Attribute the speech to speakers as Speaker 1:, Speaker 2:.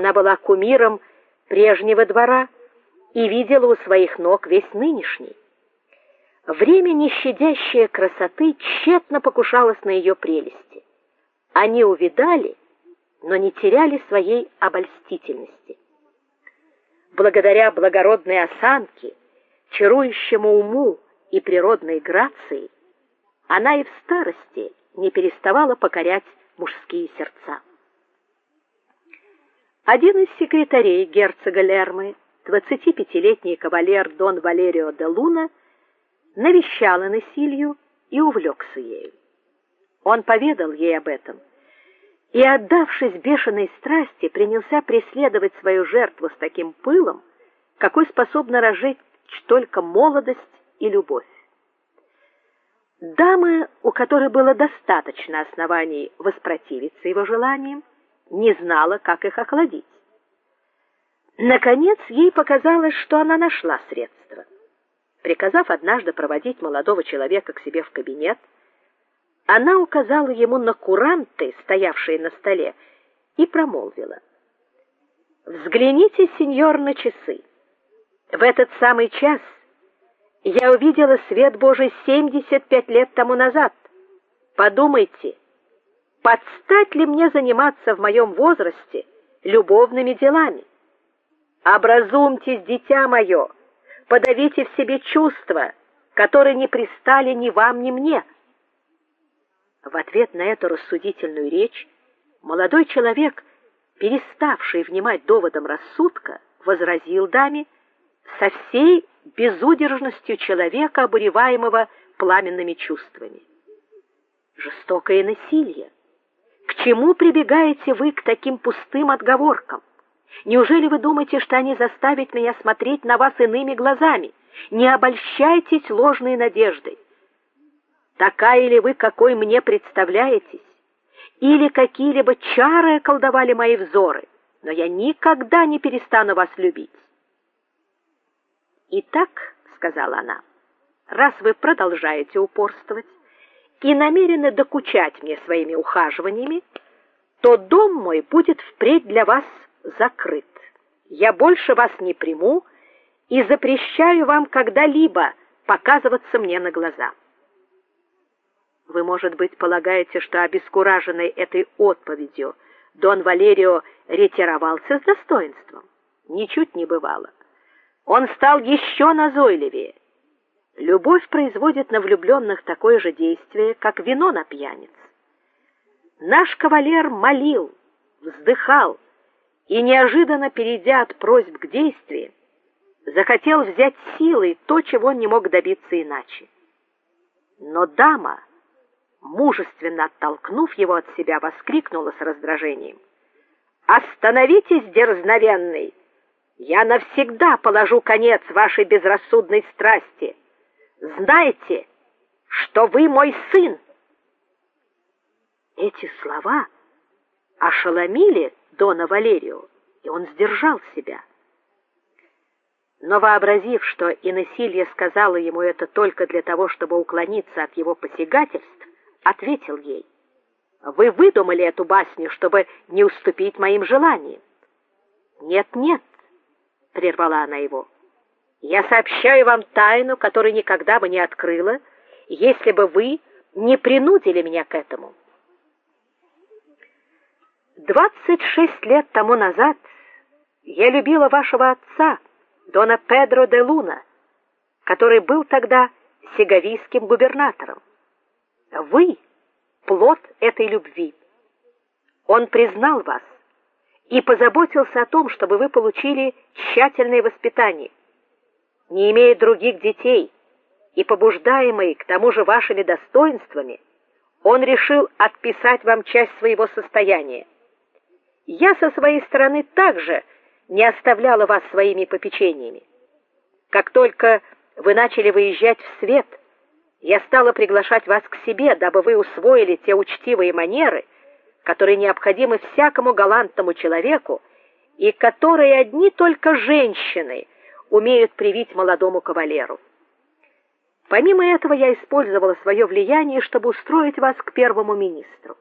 Speaker 1: Она была кумиром прежнего двора и видела у своих ног весь нынешний. Время нещадящее красоты тщетно покушалось на ее прелести. Они увидали, но не теряли своей обольстительности. Благодаря благородной осанке, чарующему уму и природной грации, она и в старости не переставала покорять мужские сердца. Один из секретарей герцога Лермы, 25-летний кавалер Дон Валерио де Луна, навещал Насилью и увлекся ею. Он поведал ей об этом и, отдавшись бешеной страсти, принялся преследовать свою жертву с таким пылом, какой способна разжечь только молодость и любовь. Дама, у которой было достаточно оснований воспротивиться его желаниям, не знала, как их охладить. Наконец ей показалось, что она нашла средство. Приказав однажды проводить молодого человека к себе в кабинет, она указала ему на куранты, стоявшие на столе, и промолвила: "Взгляните, сеньор, на часы. В этот самый час я увидела свет Божий 75 лет тому назад. Подумайте, подстать ли мне заниматься в моем возрасте любовными делами? Образумьтесь, дитя мое, подавите в себе чувства, которые не пристали ни вам, ни мне. В ответ на эту рассудительную речь молодой человек, переставший внимать доводам рассудка, возразил даме со всей безудержностью человека, обуреваемого пламенными чувствами. Жестокое насилие. К чему прибегаете вы к таким пустым отговоркам? Неужели вы думаете, что они заставят меня смотреть на вас иными глазами? Не обольщайтесь ложной надеждой. Такая ли вы, какой мне представляетесь? Или какие-либо чары околдовали мои взоры? Но я никогда не перестану вас любить. Итак, сказала она, раз вы продолжаете упорствовать и намерены докучать мне своими ухаживаниями, то дом мой будет впредь для вас закрыт. Я больше вас не приму и запрещаю вам когда-либо показываться мне на глаза. Вы, может быть, полагаете, что обескураженный этой отповедью Дон Валерио ретировался с достоинством? Ничуть не бывало он стал еще назойливее. Любовь производит на влюбленных такое же действие, как вино на пьяниц. Наш кавалер молил, вздыхал и неожиданно перейдя от просьб к действию, захотел взять силой то, чего он не мог добиться иначе. Но дама, мужественно оттолкнув его от себя, воскликнула с раздражением: "Остановитесь, дерзновенный! Я навсегда положу конец вашей безрассудной страсти. Знайте, что вы мой сын. Эти слова ошеломили дона Валерию, и он сдержал себя. Но вообразив, что Инесилья сказала ему это только для того, чтобы уклониться от его посягательств, ответил ей: "Вы выдумали эту басню, чтобы не уступить моим желаниям". "Нет, нет прервала она его. Я сообщаю вам тайну, которую никогда бы не открыла, если бы вы не принудили меня к этому. Двадцать шесть лет тому назад я любила вашего отца, дона Педро де Луна, который был тогда сеговийским губернатором. Вы плод этой любви. Он признал вас и позаботился о том, чтобы вы получили тщательное воспитание. Не имея других детей и побуждаемый к тому же вашими достоинствами, он решил отписать вам часть своего состояния. Я со своей стороны также не оставляла вас своими попечениями. Как только вы начали выезжать в свет, я стала приглашать вас к себе, дабы вы усвоили те учтивые манеры, которые необходимы всякому галантному человеку и которые одни только женщины умеют привить молодому кавалеру. Помимо этого я использовала свое влияние, чтобы устроить вас к первому министру.